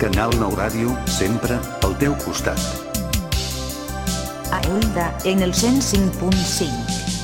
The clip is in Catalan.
Canal 9 Ràdio, sempre al teu costat. A Elda, en el 105.5.